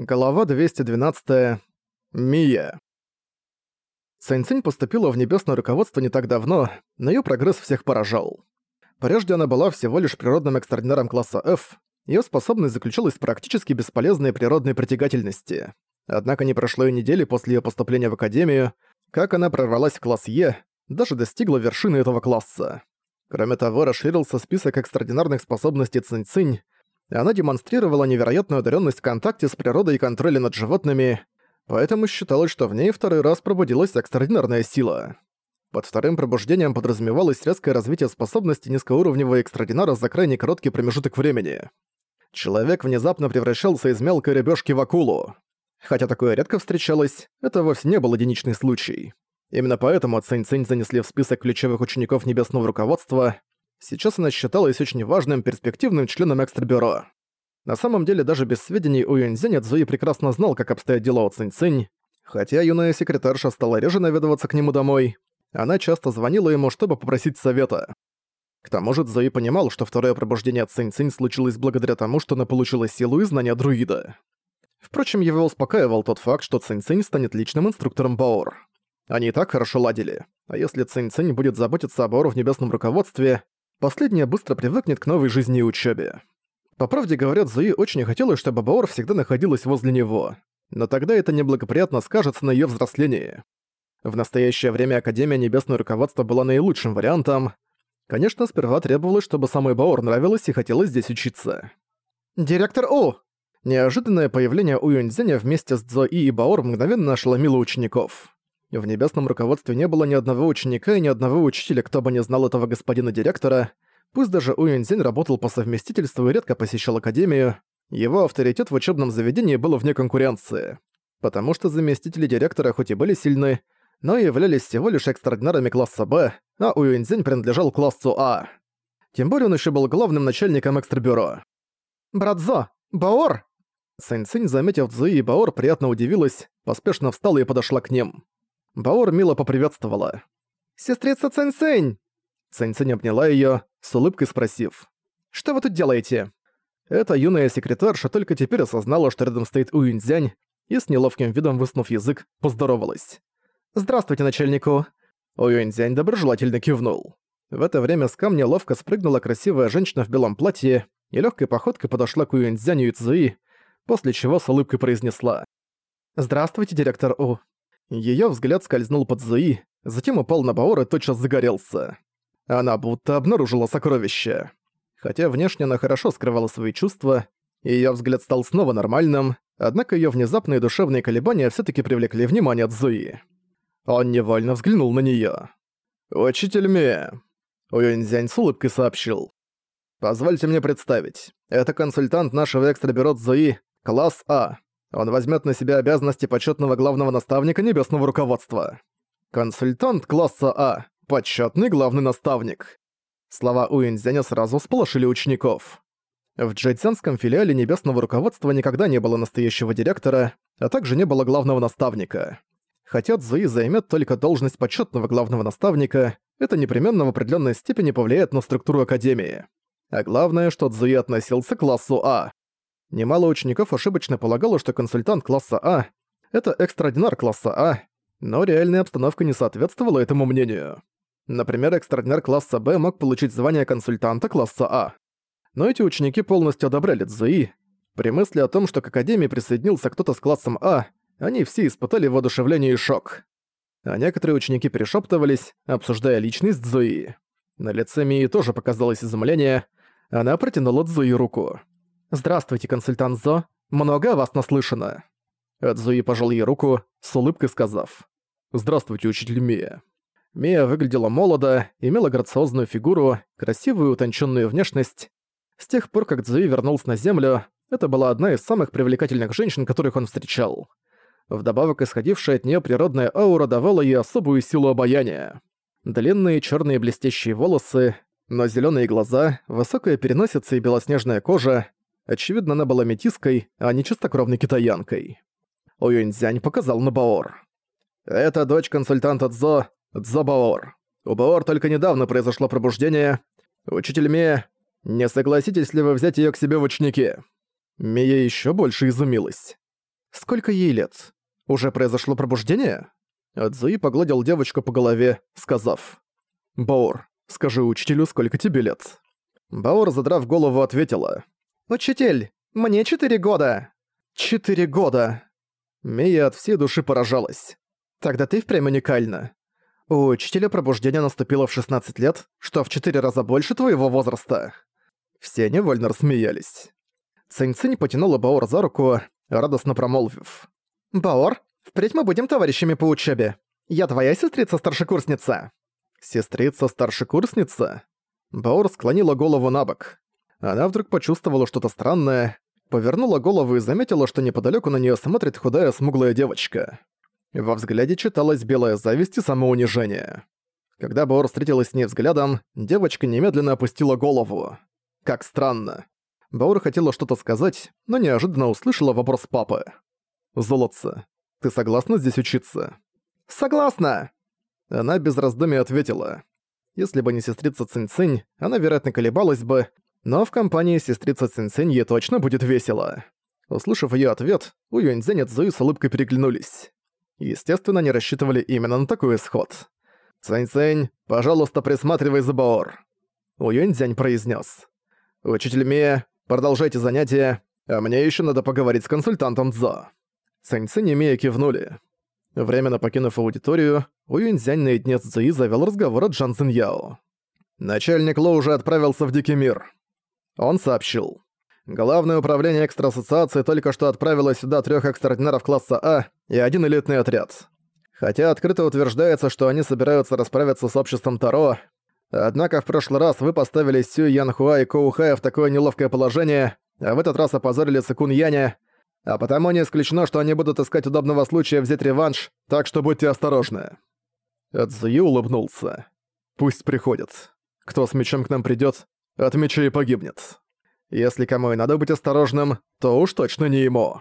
Глава 212. Мия. Цинь-Цинь поступила в небесное руководство не так давно, но её прогресс всех поражал. Прежде она была всего лишь природным экстраординаром класса F, её способность заключалась в практически бесполезной природной притягательности. Однако не прошло и недели после её поступления в Академию, как она прорвалась в класс Е, даже достигла вершины этого класса. Кроме того, расширился список экстраординарных способностей Цинь-Цинь, она демонстрировала невероятную одаренность в контакте с природой и контроле над животными, поэтому считалось, что в ней второй раз пробудилась экстраординарная сила. Под вторым пробуждением подразумевалось резкое развитие способности низкоуровневого экстраординара за крайне короткий промежуток времени. Человек внезапно превращался из мелкой рыбёшки в акулу. Хотя такое редко встречалось, это вовсе не был единичный случай. Именно поэтому Цинь-Цинь занесли в список ключевых учеников Небесного Руководства, Сейчас она считалась очень важным перспективным членом экстрабюро. На самом деле, даже без сведений у Юньцзяня Цзуи прекрасно знал, как обстоят дела у Цинь-Цинь. Хотя юная секретарша стала реже наведываться к нему домой, она часто звонила ему, чтобы попросить совета. К тому же Цзуи понимал, что второе пробуждение Цинь-Цинь случилось благодаря тому, что она получила силу и знания друида. Впрочем, его успокаивал тот факт, что Цинь-Цинь станет личным инструктором Баор. Они и так хорошо ладили. А если Цинь-Цинь будет заботиться о Баору в небесном руководстве, последняя быстро привыкнет к новой жизни и учебе. По правде говоря, Зуи очень хотелось, чтобы Баор всегда находилась возле него, но тогда это неблагоприятно скажется на ее взрослении. В настоящее время Академия Небесного Руководства была наилучшим вариантом. Конечно, сперва требовалось, чтобы самой Баор нравилось и хотелось здесь учиться. «Директор О!» Неожиданное появление У Юньцзяня вместе с Цзо И и Баор мгновенно ошеломило учеников. В небесном руководстве не было ни одного ученика и ни одного учителя, кто бы не знал этого господина директора. Пусть даже Уинзинь работал по совместительству и редко посещал академию, его авторитет в учебном заведении был вне конкуренции. Потому что заместители директора хоть и были сильны, но являлись всего лишь экстраординарами класса Б, а Уинзинь принадлежал классу А. Тем более он еще был главным начальником экстрабюро. «Брат Зо! Баор!» Сэнь-Цинь, заметив Цзуи и Баор, приятно удивилась, поспешно встала и подошла к ним. Баор мило поприветствовала. «Сестрица Цэнь-Цэнь!» Цэнь-Цэнь обняла её, с улыбкой спросив. «Что вы тут делаете?» Эта юная секретарша только теперь осознала, что рядом стоит Уинзянь, и с неловким видом высунув язык, поздоровалась. «Здравствуйте, начальнику!» Уинзянь доброжелательно кивнул. В это время с камня ловко спрыгнула красивая женщина в белом платье и легкой походкой подошла к Уинзяню и Цзуи, после чего с улыбкой произнесла. «Здравствуйте, директор У. Её взгляд скользнул под Зуи, затем упал на Баор и тотчас загорелся. Она будто обнаружила сокровище. Хотя внешне она хорошо скрывала свои чувства, её взгляд стал снова нормальным, однако её внезапные душевные колебания всё-таки привлекли внимание Цзуи. Он невольно взглянул на неё. «Учитель Мия», — Уюньзянь с улыбкой сообщил. «Позвольте мне представить. Это консультант нашего экстрабюро Цзуи, класс А. Он возьмет на себя обязанности почетного главного наставника небесного руководства. Консультант класса А. Почетный главный наставник. Слова Уинзяня сразу сполошили учеников. В джейцянском филиале небесного руководства никогда не было настоящего директора, а также не было главного наставника. Хотя Цзуи займет только должность почетного главного наставника, это непременно в определенной степени повлияет на структуру Академии. А главное, что Цзуи относился к классу А. Немало учеников ошибочно полагало, что консультант класса А — это экстраординар класса А, но реальная обстановка не соответствовала этому мнению. Например, экстраординар класса Б мог получить звание консультанта класса А. Но эти ученики полностью одобряли Цзуи. При мысли о том, что к Академии присоединился кто-то с классом А, они все испытали воодушевление и шок. А некоторые ученики перешептывались, обсуждая личность Цзуи. На лице Мии тоже показалось изумление, она протянула Цзуи руку. «Здравствуйте, консультант Зо. Много о вас наслышано». Эдзуи пожал ей руку, с улыбкой сказав. «Здравствуйте, учитель Мия». Мия выглядела молодо, имела грациозную фигуру, красивую утонченную внешность. С тех пор, как Цзуи вернулся на Землю, это была одна из самых привлекательных женщин, которых он встречал. Вдобавок, исходившая от нее природная аура давала ей особую силу обаяния. Длинные черные блестящие волосы, но зеленые глаза, высокая переносица и белоснежная кожа Очевидно, она была метиской, а не чистокровной китаянкой. Уюньцзянь показал на Баор. «Это дочь консультанта Цзо, Цзо Баор. У Баор только недавно произошло пробуждение. Учитель Мия, не согласитесь ли вы взять её к себе в ученики?» Мия ещё больше изумилась. Сколько ей лет? Уже произошло пробуждение? Цзуи погладил девочку по голове, сказав. «Баор, скажи учителю, сколько тебе лет?» Баор, задрав голову, ответила. «Учитель, мне четыре года!» «Четыре года!» Мия от всей души поражалась. «Тогда ты впрямь уникальна. У учителя пробуждение наступило в 16 лет, что в четыре раза больше твоего возраста». Все невольно рассмеялись. Цинь-Цинь потянула Баор за руку, радостно промолвив. «Баор, впредь мы будем товарищами по учебе. Я твоя сестрица-старшекурсница». «Сестрица-старшекурсница?» Баор склонила голову на бок. Она вдруг почувствовала что-то странное, повернула голову и заметила, что неподалеку на нее смотрит худая смуглая девочка. Во взгляде читалась белая зависть и самоунижение. Когда Баор встретилась с ней взглядом, девочка немедленно опустила голову. Как странно. Баур хотела что-то сказать, но неожиданно услышала вопрос папы. «Золотце, ты согласна здесь учиться?» «Согласна!» Она без раздумий ответила. Если бы не сестрица Цинь-Цинь, она, вероятно, колебалась бы, но в компании сестрицы Цинь-Цинь ей точно будет весело. Услышав её ответ, У Юньцзянь и Цзуи с улыбкой переглянулись. Естественно, они рассчитывали именно на такой исход. «Цинь-Цинь, пожалуйста, присматривай за Баор», У Юньцзянь произнес. «Учитель Мия, продолжайте занятия, а мне еще надо поговорить с консультантом Цзо». Цинь-Цинь и Мия кивнули. Временно покинув аудиторию, Уюньцзянь наедине с Цзуи завел разговор от Джан Циньяо. Начальник Ло уже отправился в Дикий мир. Он сообщил. Главное управление экстра-ассоциации только что отправило сюда трех экстраординаров класса А и один элитный отряд. Хотя открыто утверждается, что они собираются расправиться с обществом Таро, Однако в прошлый раз вы поставили Сю Янхуа и Коухая в такое неловкое положение, а в этот раз опозорили Сыкун Яня, а потому не исключено, что они будут искать удобного случая взять реванш, так что будьте осторожны». Эдзуи улыбнулся. «Пусть приходят. Кто с мечом к нам придёт, от меча и погибнет. Если кому и надо быть осторожным, то уж точно не ему».